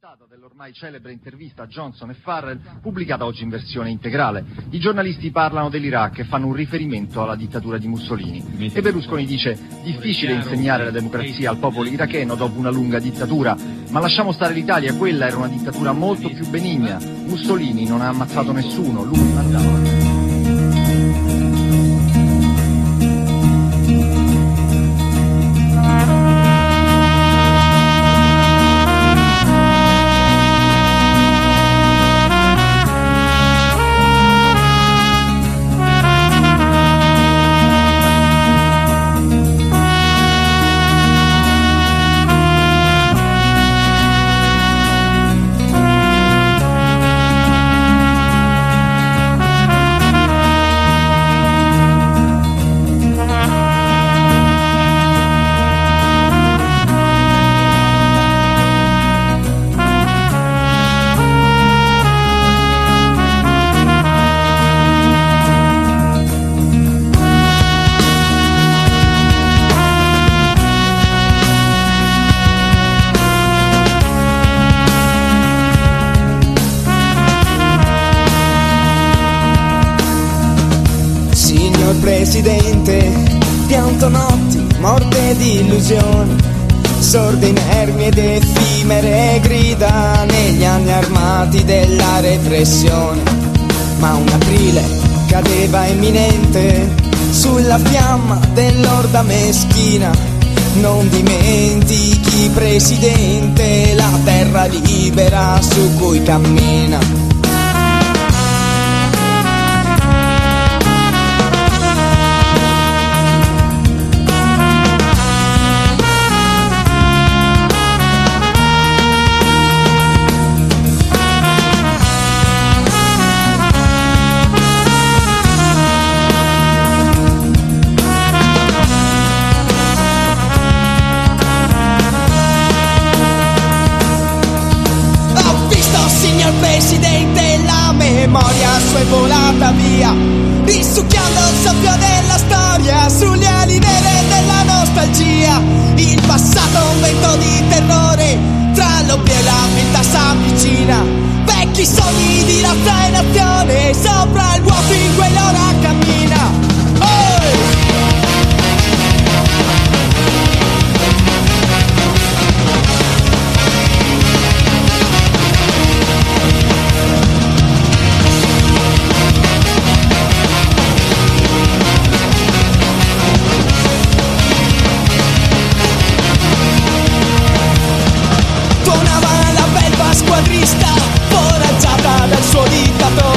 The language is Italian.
puntata dell'ormai celebre intervista a Johnson e Farrell, pubblicata oggi in versione integrale. I giornalisti parlano dell'Iraq e fanno un riferimento alla dittatura di Mussolini. E Berlusconi dice difficile insegnare la democrazia al popolo iracheno dopo una lunga dittatura, ma lasciamo stare l'Italia, quella era una dittatura molto più benigna. Mussolini non ha ammazzato nessuno, lui mandava. Presidente, pianto notti, morte di illusioni, sorde inermi ed effimere grida negli anni armati della repressione. Ma un aprile cadeva imminente sulla fiamma dell'orda meschina. Non dimentichi, Presidente, la terra libera su cui cammina. Volata via, risucchiando il soffio della Squadrista, foraggiata dal suo dittatore.